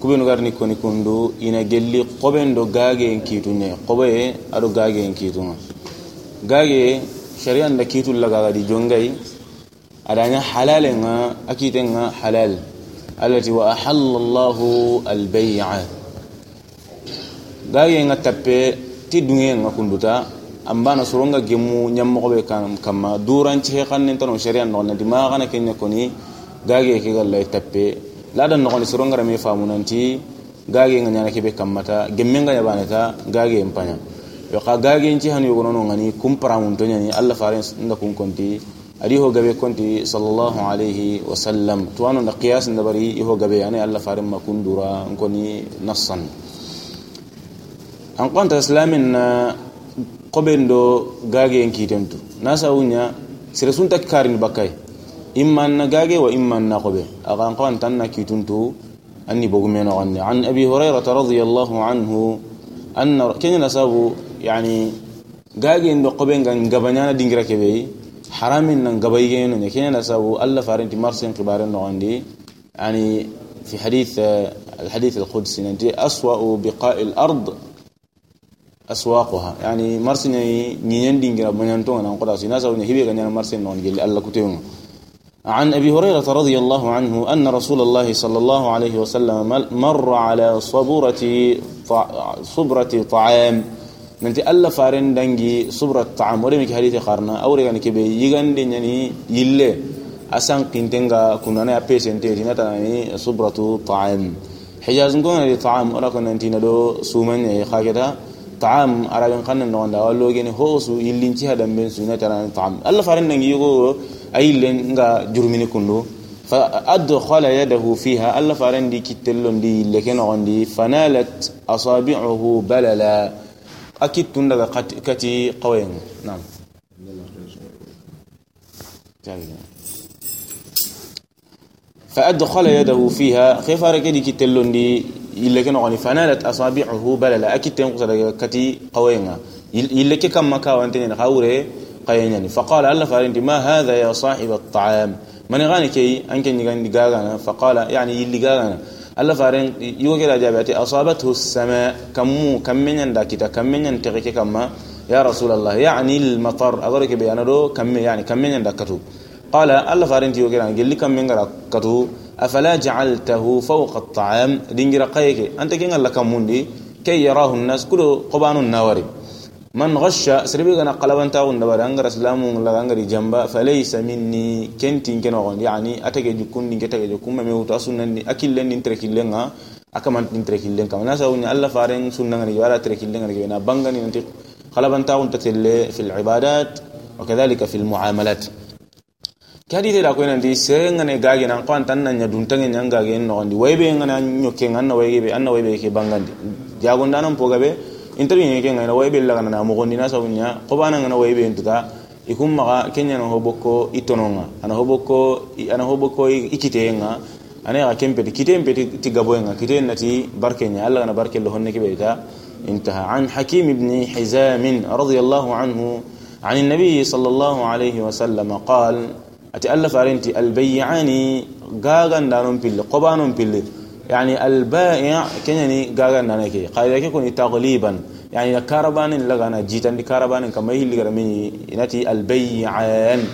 kubenu garni koni kundu ina gelli qoben do gaageen kiitune qoboye aɗo gaageen kiitunga gaage shari'an da kiitulla gaagadi jongay aɗaña halalenga a kiitenga halal. Allati wa ahalla llahu albay'a gaageenga tappe ti dungeenga kunduta ambana soronga gemmu ñammoxoɓe kamma. Durancehe xan nen tano shari'an noxonati ma xana kenya koni gaage ke gallay tappe ladan noxoni sorongarame famunanti gage nga ñana kebe kammata gemme nga ñabaneta gage en paña yo xa gage nci han yogonono ngani kum paramunto ñani allah faren nda kun konti adi ho gabe konti sallallahu alaihi wa sallam. Tuwano nda qiyas nda bari iho gabe ane allah faren ma kun dura nkoni nassan. An kwanta islamin na kobe ndo gage en kitentu nasa wunya sere sunta karini bakkay إما أن النجاجة وإما النقبة أغان قوان تنكي تنتو أني بغمين عن أبي هريرة رضي الله عنه أن كن نسابو يعني جاجة إن قبين عن جبنانا دينغرا كبي حرام إن جبايجين إن كن نسابو الله فارنتي مرسين قبارين عندي يعني في حديث الحديث القدسي أنت أسوأ بقاء الأرض أسواقها. يعني مرسين نين دينغرا بنيان تونا نقول أسي نسابو نهيبي عن مرسين عندي الله كتير عن أبي هريرة رضي الله عنه أن رسول الله صلى الله عليه وسلم مر على صبرة صبرة طعام. من تألا فارن دنجي صبرة طعام. ورمي كهديث خارنا. أو رجعنا كبي يجن دنيني يلا أسان كنتنغا كنا نأبي سنتي نتاني صبرة طعام. حجاز نكون على طعام. ولا كنا نتينا لو سومن خاكتها طعام أرابين قنن نوان دا والو جيني هو سو يلين تيها دنبين سو نتاني طعام. ألا فارن دنجي يقول ayille nga jurmini kundu. فأدخل يده فيها ألا فارن دي كتلون دي لكن عندي فنالت أصابعه بللا أكيد تندق كتي قوين نعم فأدخل يده فيها خيف ركدي كتلون دي إلا كانوا غني فنالت أصابعه بللا أكيد تنقص كتي قوين إلا كم مكا وانتين خاوري قينن فقال الله فارنت ما هذا يا صاحب الطعام؟ من غاني كي؟ انك نغان فقال يعني يلي غانا الله فارن يو كده أصابته السماء. كم كم من عندك كم من انت كما يا رسول الله يعني المطر. اغرك بيان دو كم يعني كم من عندك قال الله فارنت يو كده يلي كم من كتو أفلا جعلته فوق الطعام؟ دينغرا قيك أنت كين الله كي يراه الناس كله قبان النواري man ghasha sirbi gana qalawanta wanda baranga raslamu la ganga di jamba falaysa minni kentin keno gon yani atage jukun ninge tage jukun me wuta sunnan ni akillen nin trekillenga akaman nin trekillenga na sawni alla faren sunnan ni wala trekillenga ni na bangani nanti qalawanta won tatelle fil ibadat wa kadhalika fil muamalat. Kadi da ko nan di serenga ne gage nan ko antan nan nyadun tange nyanga ge no ndi waybe ngana nyoke ngana waybe anna waybe ke bangandi. Jagonda nan pogabe intari ne ke ngana waybe la kana mo gonni na sawnya ko bana ngana waybe entuka ikum maga kenya no hoboko itononga ana hoboko ana hoboko ikite nga ana ga kempe kite empe ti gabo nga kite nati barkenya alla kana barke lo honne ke beta انتهى عن حكيم بن حزام رضي الله عنه عن النبي صلى الله عليه وسلم قال أتألف أرنتي البيعان غاغان دانون بيل قبانون بيل يعني البائع كنني دانكي قال لك يكون تغليبا. يعني كاربان لغانا جيتان دي كاربان كما هي اللي مني نتي البيعان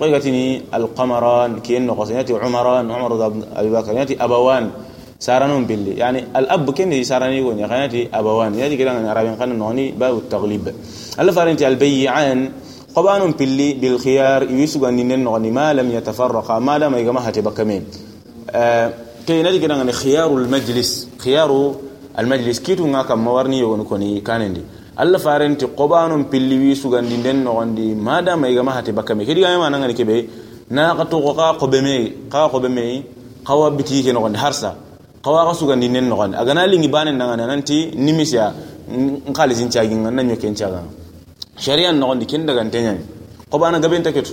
قيغتني القمران. كين نقص. عمران. عمر أبي بكر. نتي أبوان. سارانون باللي يعني الأب كن ساراني يقول يعني أبوان. يعني كده عربي قال نوني باب التغليب. الله فارنتي البيعان. قبان باللي بالخيار. يسوع نين نوني ما لم يتفرقا. ما لم يجمع هتبكمين آه كي نادي كده خيار المجلس خيار المجلس كيتو ngaka mawarni yogon koni kanendi alla farenti qobanon pilli wi sugandi den nogondi madama igama hate bakame kedi gama nangani kebe na qatoqa qobeme qa qobeme qawa biti ke nogondi harsa qawa ga sugandi den nogondi agana lingi banen nangana nanti nimisia nkali sin cagi nan nyoke caga sharia nogondi ken daga tenya qobana gaben taketu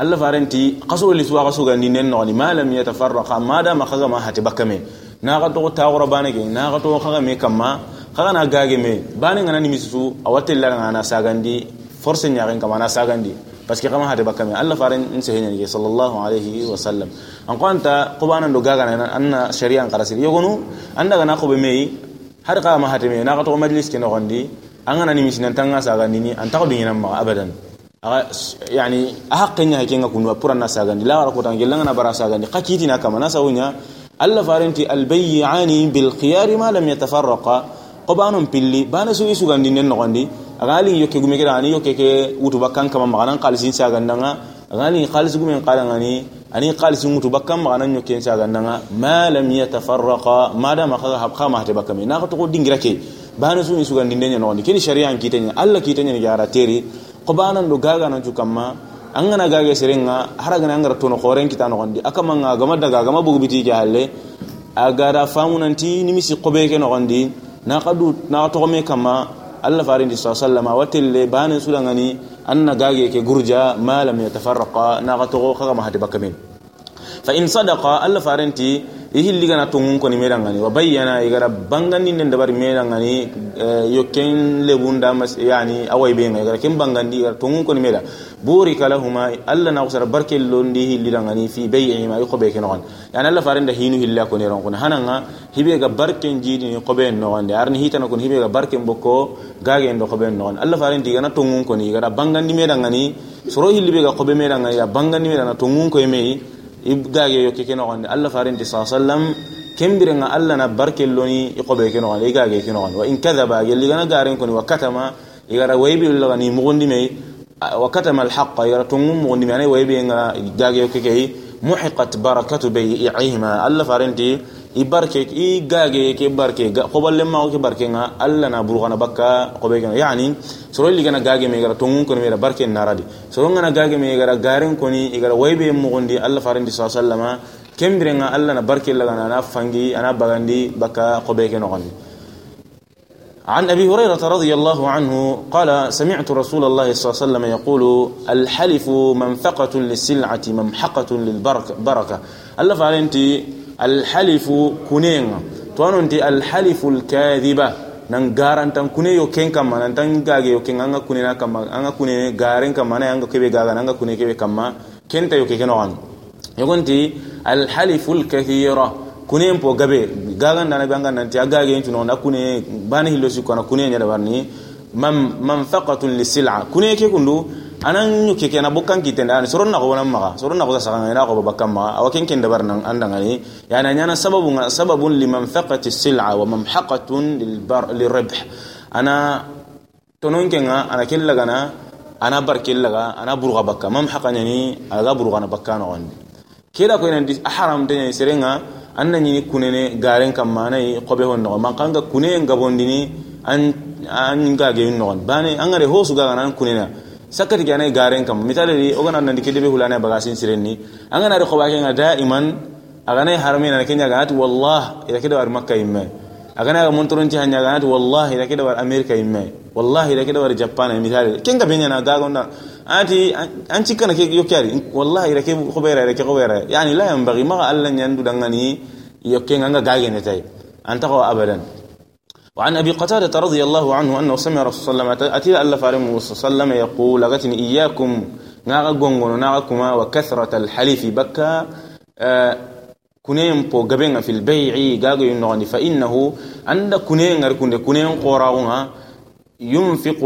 alla farenti qaso li suwa qaso gandi den nogondi malam yatafarraqa madama qaga ma hate bakame na ga to ta gora bane ke na ga to kaga me kamma kaga na gage me bane ngana nimi su awate la ngana sagandi force nya ren kama na sagandi parce que kama hade bakame Allah faran in se henya sallallahu alaihi wasallam an kwanta qubana ndo gaga na anna sharia an qarasir yogonu anda gana ko be mei har ka ma hade me na ka to majlis ke no gondi an gana ni misinan tanga saga nini an ta ko dinga ma abadan yani a haqqin ya kenga kunu pura na saga ni la wala ko tangel na bara saga ni qakiti na kama na sawunya alla faranti albayyani bil khiyar ma lam yatafarraqa. Qabanum pilli bana su isu gandi nen nogondi agali yoke gume kira yoke ke utu bakkan kama maganan qalsin saga ndanga agali qalis gume qalanga ni ani qalis utu bakkan maganan yoke saga ndanga ma lam yatafarraqa madama khaga habqa ma hate bakame na ko dingira ke. Bana su isu gandi nen nogondi kini sharia an kitenya alla kitenya ni gara teri qobanan do gaga nan kamma an gana gage serenga haragana angara tono khoren kita no gondi akama nga gama daga gama bugu biti jahalle agara famunanti nimisi qobe ke no gondi na qadu na to me kama Allah farindi sallallahu watille bani sudangani anna gage ke gurja ma lam yatafarraqa na qato khaga ma hadi bakamin fa in sadaqa Allah farinti ihilli gana tungun koni medangani wa bayyana igara bangandi nden dabari medangani yo ken lebunda mas yani awai be igara ken bangandi igara tungun koni meda burika lahuma alla na usara barke londi hilli dangani fi bay'i ma yuqbe ken on yani alla farinda hinu hilla koni ron kun hananga hibe ga barke jidi ni qobe no on arni hitana kun hibe ga barke bokko gage ndo qobe no on alla farinti gana tungun koni igara bangandi medangani soro hilli be ga qobe medangani ya bangandi medana tungun ko emei igage yo keke no gonde alla farinti sallam kembire nga alla na barkelloni iqobe ke no gonde igage ke no gonde wa in kadhaba gelli gana garen koni wa katama igara waybi lo ni mugondi me wa katama al haqq igara tungum mugondi me ani waybi nga igage yo keke muhiqat barakatu bay'ihima alla farinti i barke i gage ke barke qoballe ma ke barke nga alla na burgana bakka qobe ke yani soro li gana gage me gara tongun ko me barke naradi soro ngana gage me gara garen ko ni igara waybe mo gondi alla farandi sallama kembire nga alla na barke la gana na fangi ana bagandi bakka qobe ke no gondi عن أبي هريرة رضي الله عنه قال سمعت رسول الله صلى الله عليه وسلم يقول الحلف منفقة للسلعة ممحقة للبركة الله فعلنتي alhalifu kunenga. To nti alhalifu alkadhiba. Nan garantan kune yo ken kamma nan tan gage yo ken anga kune na kamma anga kune garen kamma na anga kebe gaga anga kune kebe kamma kenta yo kekeno an yogonti alhalifu alkathira. Kune mpo gabe gaga ndana banga nanti agage no na kune bani hilosi kona kune nyada barni. Mam manfaqatun lisil'a kune ke kundu anan yu keke na bukkan kitenda ani soron na ko nan maga soron na ko sa kan ina ko bakkan maga awaken ken dabar nan andanga ni yana nyana sababun sababun liman faqati sil'a wa mamhaqatun lil bar liribh ana tonon kenga ana kella gana ana bar kella ga ana burga bakka mamhaqanya ni aga burga na bakka no wandi keda ko nan haram de ni serenga anna ni kunene garen kam manai qobe hon no man kanga kunene gabondini an an ga ge no bane an gare hosu ga nan kunene sakati gana garen kam misali di ogana nan dikede be hulana bagasin sirenni an gana ko baake nga daiman agana harame na kenya ganati wallah ila kida war makka imme agana ga montoron ci hanya ganati wallah ila kida war america imme wallah ila kida war japan misali kenga benya na ga gonda ati an ci kana ke yokyari wallah ila ke ko bera ila ke ko bera yani la yanbaghi ma alla nyandu dangani yokenga nga gage ne tay anta ko abadan وعن أبي قتادة رضي الله عنه أنه سمع رسول الله صلى الله عليه وسلم أتي صلى الله عليه وسلم يقول لغتني إياكم ناغا غونغون ناغكما وكثرة الحليف بكا آه كنين بو غبين في البيع غاغو ينغني فإنه عند كنين غركون كنين قراغونا ينفق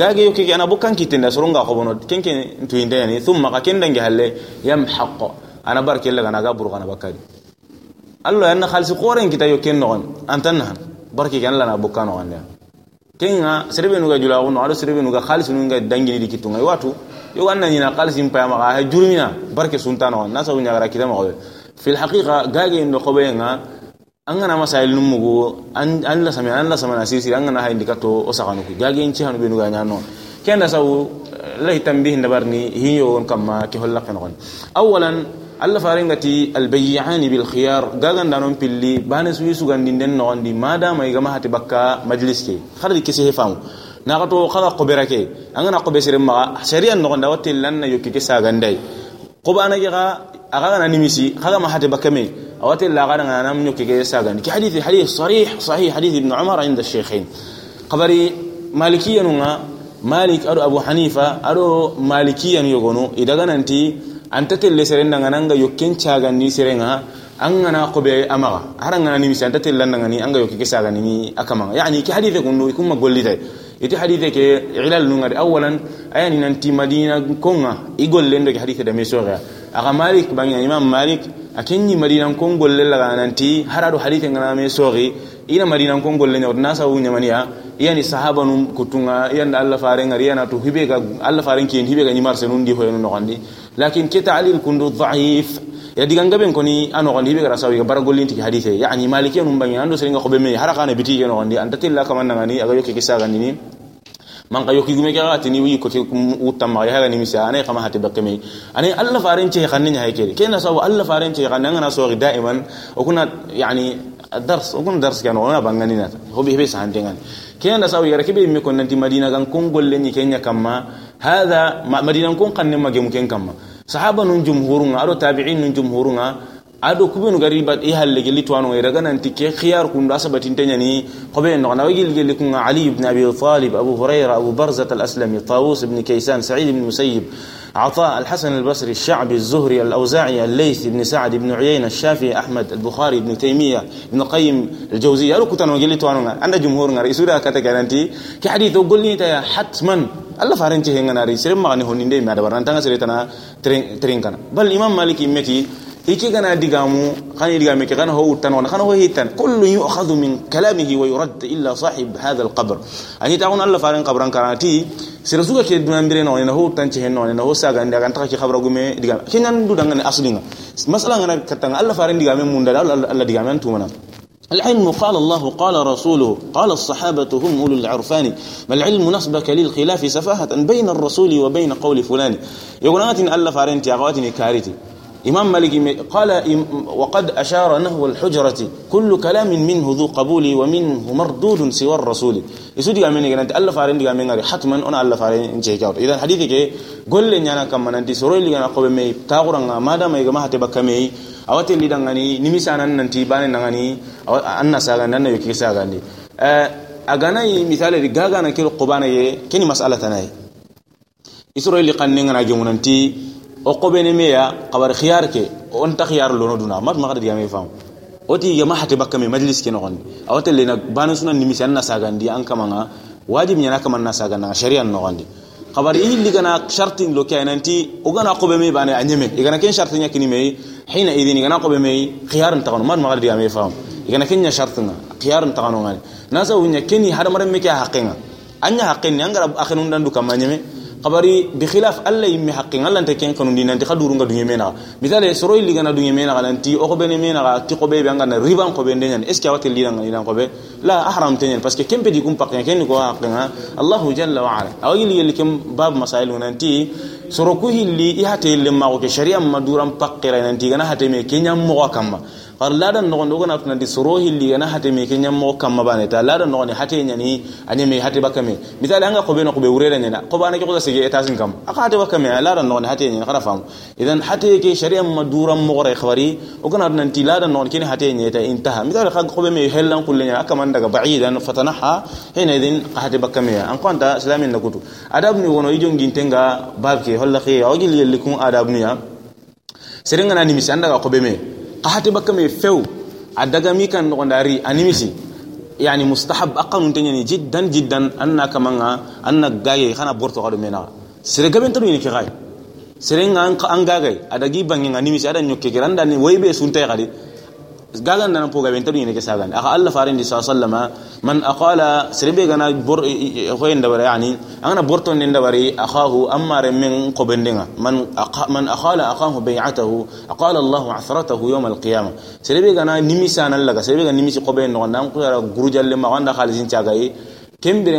غاغي يوكي أنا بوكان كيتين سرونغا خبونو. كين كين يعني ثم كين دنجي هل يمحق. أنا بارك الله أنا غابر أنا بكاري. الله أنا خالص قورين كتا يوكين نغن أنتنهن barke kan lana bukano wanda kenga serebe nuga jula wono ado serebe nuga khalis nuga dangini di kitunga watu yo ganna ni na khalis impa ma ha jurmina barke suntano na sa wunya gara kitama ko fil haqiqa gage ndo khobenga angana masail numugo an la sami an la sama na sisi angana ha indikato o sakanu ki gage inci hanu be nuga nyano kenda sawu lahi tambih ndabarni hiyo kamma ke holla kan awalan alla farengati albay'ani bil khiyar gagan danon pilli bane suyi sugandi den no andi madama igama hati bakka majlis ke khadi kese hefamu na gato khaga qobera ke angana qobe sire ma shari'a no gonda watti lanna yokki ke sagandai qobana ga aga na nimisi khaga ma hati bakka me awati la ga na nam yokki ke sagandi ki hadith hadith sarih sahih hadith ibn umar inda الشيخين قبري مالكيا malik ado abu hanifa ado malikiyan yogono idaga nanti anta telle serenda ngananga yokken cagandi serenga an gana kobe amaga har ngana ni misanta tella ngani anga yokke ke sagani ni akama yani ki hadithe kunno ikumma gollite iti hadithe ke ilal nungari awalan ayani nanti madina konga igol lendo ke hadithe da mesoga aga malik bangya imam malik akenyi madina kon golle la nanti harado hadithe ngana mesogi ina madina kon golle nyawd nasa wu nyamaniya yani sahaba num kutunga yanda allah fare ngari yana to hibe ga allah fare kin hibe ga nyimar senun di hoyno nogondi lakin ke ta'lil kundu dhaif ya diga ngaben koni ano gondi hibe ga rasawi ga baragolin ti hadithe yani maliki num bangi ando seringa khobe me haraka ne biti no gondi anta tilla kaman ngani aga yoke kisa gani ni man ka yoki gume ga tini wi ko utamma ya ga ni misa ane kama hati bakame ane allah fare ce khanni nya hayke ke na sawu allah fare ce khanni ngana so daiman o kuna yani الدرس وكون درس كانوا وانا بانغانينا هو بيهبي سانتين كان نساوي يركبي ميكون ننتي مدينه كان كونغول لني كينيا كما هذا مدينه كون قن ما جم كين كما صحابه نون جمهورنا ادو تابعين نون جمهورنا ado kubenu gari bat i halle gelli tuwano ira gana nanti ke khiyar kun da sabatin tanya ni qobe no na wagil gelli kun ali ibn abi talib abu hurairah abu barzat al-aslami tawus ibn kaysan sa'id ibn musayyib عطاء الحسن البصري الشعبي الزهري الأوزاعي الليث بن سعد بن عيينة الشافعي أحمد البخاري ابن تيمية ابن القيم الجوزية ألو كتان وقلي توانا عند جمهور نار إسورة كتك أنتي كحديث وقل لي تيا حتما الله فارنتي هنغ ناري سرم مغني هونين دي مادا بران تنغ سريتنا ترين كان بل الإمام مالك إمتي wana kana ho hitan kullu yu'khadhu min kalamihi wa yurad illa sahib hadha al-qabr ani ta'un alla faran qabran kanati sira suga ke dunan bire no ne ho tan ce hen no ne ho saga nda kan ta ki khabra gume digam kinan du dangane aslinga masala ngana katanga alla faran digame mun da alla digame tumana العلم قال الله قال رسوله قال الصحابة هم أولو العرفان ما العلم نصبك للخلاف سفاهة بين الرسول وبين قول فلان يقول أنت ألا فارنتي أغواتني كارتي إمام مالك قال وقد أشار نهو الحجرة كل كلام منه ذو قبول ومنه مردود سوى الرسول. يسودي أمين يقول أنت ألف عارين دي أمين حتما أنا ألف عارين إن شيء كاوت. إذا حديثك قل لي أنا كم من أنت سروي اللي أنا قبل مي تاغرنا ما دام يجمع هتبقى مي. awate li dangani nimisa nan nanti bane nangani anna saga nan yuki saga ndi agana yi misale di gaga na kilo qobana ye keni mas'ala tanai isro li qanni ngana gemunanti o qobene meya qabar khiyar ke on ta khiyar lono duna mat ma gadi game fam oti ya ma hate bakame majlis ke no gondi awate le na banu sunan nimisi anna sagandi an kamanga wajib nyana kamanna sagana sharia no gondi qabar yi ligana shartin lo kay nanti o gana qobe me bane anyeme igana ken shartin yakini me hina idini gana qobe me khiyar ta mat ma gadi game fam igana ken shartin khiyar ta no ngani nasa wunya keni hada maram me ke haqqinga anya haqqin ngara akhinun dandu kamanyeme qabari خبري بخلاف الله يمي حقي الله أنت كين كنون دي نتي خدورو غا دوني مينا. مثال سروي لي غنا دوني مينا غلا انت أو خبني مينا غا تي خوبي بي غنا ريبا خوبي ندي نان إسكي واتي لي نان لي نان خوبي لا أحرام تنين باسكو كيم بيدي كوم باكين كين كو حق الله جل وعلا. أو يلي يلي كيم باب مسائل ونانتي سروكو هي لي يحتي لي ماو كي شريعة مدورام باكيرا نانتي غنا حتي مي كينيا موكاما har lada no ndo gona tunandi soro hilli gana hate me ke nyammo kamma bane ta. Lada no ne hate nyani anya me hate bakame. Misali anga ko be no ko be urere nyana. Ko bana ke ko sege etasin kam aka hate bakame lada no ne hate nyani kana fam idan hate ke sharia maduram mo gore khawari o gona tunandi lada no kini hate nyani ta intaha. Misali khag ko be me hellan kullu nyana aka man daga ba'idan fatanaha hina idin hate bakame. An kwanta islamin na kutu. Adab ni wono ijongi tenga babke holla khiya o gil yelli kun adab ni ya serenga na nimisi anda ko be me qahati bakka me few adaga mi kan no ndari animisi yani mustahab aqan tanyani jiddan jiddan anna kamanga anna gaye khana borto gado mena sere gaben tanu ni ki gay sere nga an gagay adagi bangi animisi ada nyokke giranda ni waybe sunta gadi gagan nan poga ben tadu ne ke sagan aka Allah farin di sallama man aqala sirbe gana bor hoyen da bare yani angana borton den da bare akahu amma min qobendenga man man aqala akahu bai'atahu aqala Allah athratahu yawm al-qiyamah sirbe gana nimisa nan laga sirbe gana nimisi qoben no nan ko gurujalle ma wanda khalisin cagai kembere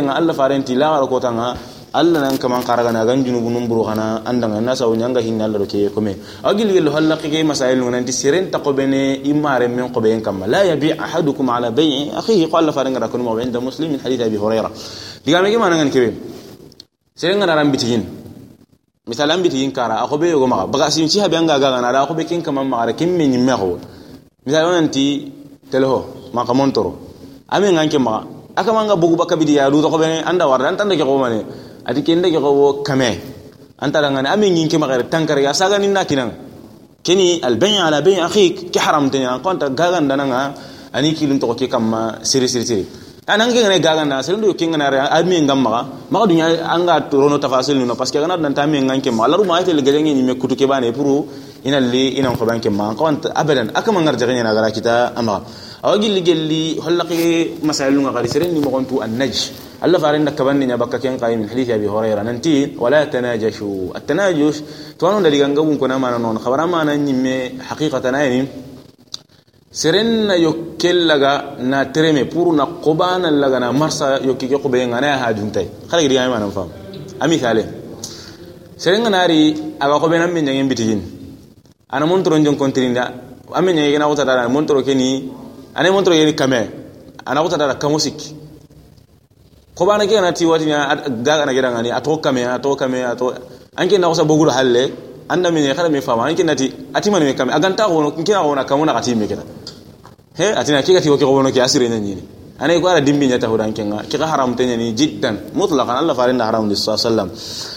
nga ti alla nan kaman karagana gan junubu num buru kana andanga na sawu nyanga hinna alla ke kome agil gel halla ke masail nan di siren ta qobene imare men qoben kam la yabi ahadukum ala bay'i akhihi qala faranga rakun ma inda muslim min hadith abi hurairah diga me gima nan kebe siren ngana ram bitigin misalan bitigin kara akobe yogo ma baga sin ci habe anga gaga na da akobe kin kam ma kin men nyimme ko misalan ti teleho ma ka montoro ame nganke ma aka manga bugu baka bidiya du to ko bene anda warda anta ke ko mane ati kende ke wo kame. Antara ngani ami ngin ke magare tankare ya saga ninna kinan keni albay ala bay akhik ki haram tanya konta gagan dananga ani kilin to ke kamma siri siri siri. Anan ke ngane gagan na selu ke ngana ami ngam maga. Maga dunya anga torono tafasil no parce que ngana dan tame ngan ke ma laru ma ayte le ni me kutu ke bane puru ina li ina ko banke ma konta abadan akama ngar jaganya na gara kita amma awagilli gelli hollaki masailu ngari seren ni mo kontu an naj الله فارنا كبني نبكا كين قايم من حديث أبي هريرة. ننتي ولا تناجشوا. التناجش توانو دلي غنغبون كنا ما نون خبر ما نني حقيقة نايم سرن يوكل لغا نا ترمي بورو نا قبانا لغا نا مرسا يوكي كي قبين أنا هاجونتاي خلي ريا ما نفهم. امي ثالث سرن ناري أغا قبين من نين بيتين أنا مونترو نجون كونترين دا. امي نين غنا وتا دا مونترو كني أنا مونترو يني كامي أنا وتا دا كاموسيك ko bana ke na ti wati na daga na gida ngani ato kame ato kame ato anke na kosa bogulu halle anda ne kada mi fama anke nati ati mani me kame aganta ko kina ko na kamuna kati me kida he atina kika ti ko wono ki asire nyani anay ko ara dimbi nyata hudan ki haram tanya ni jiddan mutlaqan allah farinda haram li sallam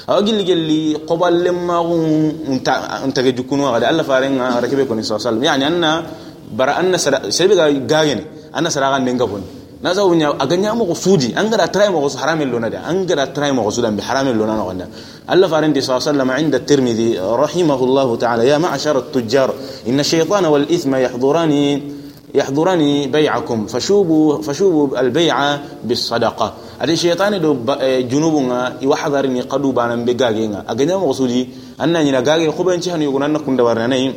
aw gilli gelli qobal lemma unta unta ge jukunu ga allah faringa rakibe ko ni sallam yani anna bara anna sebe ga gayen anna saraga ndenga boni na za wunya a ganya mo sudi an gara try mo haramin lona da an gara try mo sudan bi haramin lona na wanda Allah farin di sallallahu inda tirmidhi rahimahullahu ta'ala ya ma'ashar at-tujjar inna ash-shaytana wal ithma yahdurani يحضرني بيعكم فشوبوا فشوبوا البيع بالصدقه ادي شيطان دو جنوبنا يحضرني قدو بانا بغاغينا اغنيا مقصودي انني نغاغي خبنتي هنو يغنن نكون دبرنا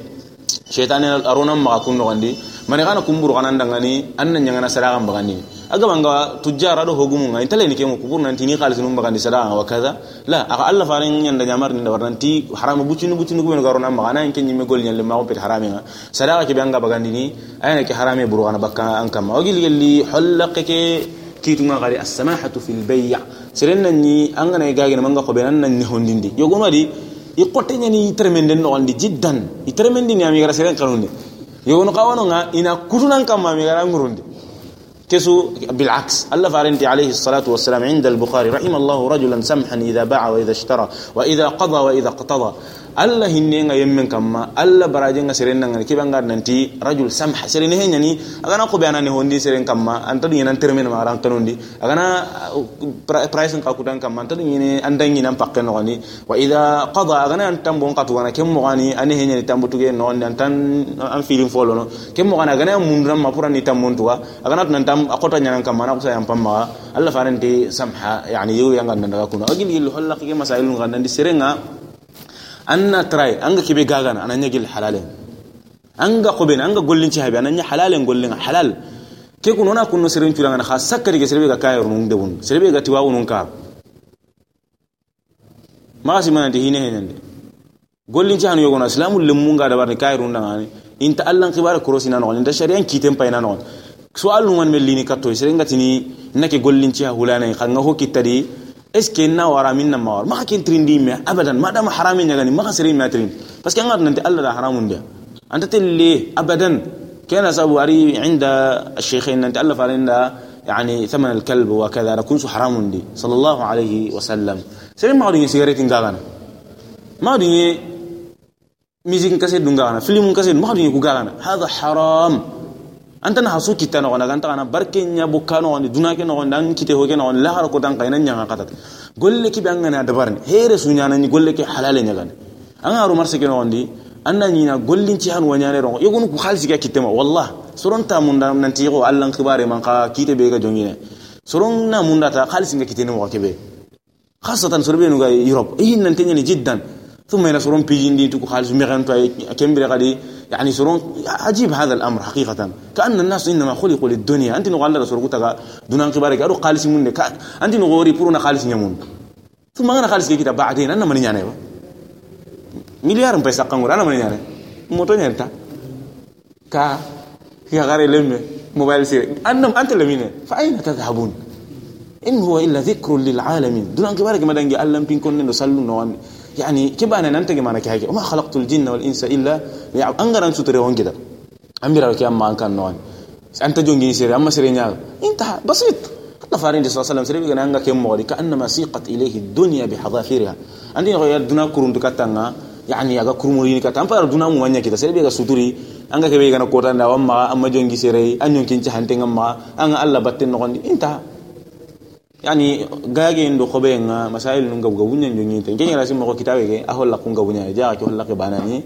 شيطان الارونا ما كون نغندي mani kana kumburu kana ndangani anna nyangana sadaqa mbagani. Aga banga tujjara do hogumu ngai tale ni kemu kubur nanti ni khalis num mbagandi sadaqa wa kaza la aga alla faran nyanda nyamar ni warnanti haram bucinu bucinu ko garona magana en kenyi me gol nyalle ma ko pet harami nga. Sadaqa ke banga bagandi ni ayna ke harami buru kana bakka an kam wagil gelli hollaqe ke kitunga gari as-samahatu fil bay' sirenna ni angana gagi manga ko benan ni hondindi. Yogono di i qotte nyani tremende no andi jiddan. I tremende ni ami kanunde يقولون قوانونا إن كتنا كما ميغانا ngurundi كسو بالعكس الله فارنتي عليه الصلاة والسلام عند البخاري رحم الله رجلا سمحا إذا باع وإذا اشترى وإذا قضى وإذا اقتضى alla hinne nga yemmen kamma alla baraje nga seren nga kiba ngar nanti rajul samha seren he nyani agana ko bana ne hondi seren kamma anta du yinan termen ma ran kanondi agana price ka kudan kamma anta du yine andan yinan pakke no ni wa idha qada agana antam bon qatu wana kem mo gani ane he nyani tambutu ge no antan an filin folo no. Kem mo gana agana mun ram ma puran ni tammun tuwa agana tan tam akota nyanan kamma na ko sa yam pamma alla farante samha yani yu yang nganda kuna. Agil yil holla ke masailun di serenga anna tray anga kibe gagana ananya gil halalen anga qoben anga gollin ci habi ananya halalen gollin halal ke kuno na kunno sirin curanga na khasakari ke sirbe ga kayar nun de bun sirbe ga tiwa unun ka ma si mana de hine henende gollin ci hanu yogona islamu lemmu ga da barni kayar nun ngani inta allan khibara kurosina no inta shari'an kitem payna no su'alun wan mellini katto sirenga tini nake gollin ci hulana khanga ho kitadi est ce na wara min na mawar ma ken trindi me? Abadan ma dama haramin ya gani ma sirin ma trin parce que ngat nanti Allah da haramun dia. Anta telle abadan سبب أري عند الشيخين أنت ألف عند يعني ثمن الكلب وكذا نكون حرام دي صلى الله عليه وسلم سلم ما دنيا سيجارة غانا ما دنيا ميزين كاسيت دون فيلم كاسيت ما دنيا كغانا هذا حرام anta na hasu kita no ganta kana barke nya bukka no ni duna ke no dan kite ho ke no la har ko dan kayna nya kata golle ki ban ngana dabarni here su nya ni golle ke halale nya gan an haru marse ke no ndi anna ni na gollin ci han wanya ne ron yogun ku khalsi ga kitema wallah suron ta mun dan nan ti ko allan khibare man ka kite be ga jongine suron na mun da ta khalsi ga kitene mo kebe khasatan surbe no ga europe eh nan tenya ni jiddan ثم ينصرون بيجين دي تكو خالص ميغان كم بيغادي يعني سرون عجيب هذا الأمر حقيقة. كأن الناس إنما خلقوا للدنيا. الله سرقوا تغا دون كبارك ارو خالص من أنت نغوري برونا خالص نيمون ثم أنا خالص كده بعدين أنا من يعني مليار مبيسا قنغور أنا من يعني موتو نينتا كا يا غاري لم موبايل سير أنا أنت لمين فأين تذهبون؟ إن هو إلا ذكر للعالمين. دون كبارك ما دنجي الله بينكم نصلوا نوان. يعني كبانا ننتج معنا كهاجة وما خلقت الجن والإنس إلا ليعب أنجر أن ستري هون كده أمير لك أما أن كان نوان أنت جونجي سيري أما سيري نيال انتهى بسيط فارين صلى الله عليه وسلم سربي كان anga kem modi ka annama siqat ilayhi dunya bi hadafiriha andi ko ya duna kurun to katanga yani aga kurumuri ni kata ampara duna mu wanya kita sirbe ga suturi anga kebe gana kota nda wamma amma jongi sere anyon kinci hante ngamma anga alla batten no gondi inta يعني غاغي اندو خوبين مسائل نون غاب غابو نيو نيو تي نيو راسي مكو كتابي كي اهو لا كون غابو نيو جاكي هو لا كي باناني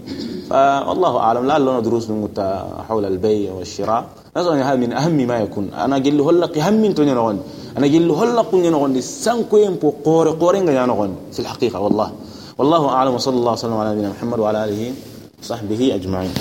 فالله اعلم لا لون دروس نموت حول البيع والشراء هذا يعني من اهم ما يكون أنا جيل هو لا كي هم من توني نون أنا جيل هو لا كون نون دي سان كوين بو قور قور نيا نون في الحقيقة والله والله اعلم صلى الله وسلم على نبينا محمد وعلى اله وصحبه اجمعين